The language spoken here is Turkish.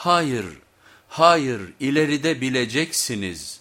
Hayır, hayır ileride bileceksiniz.''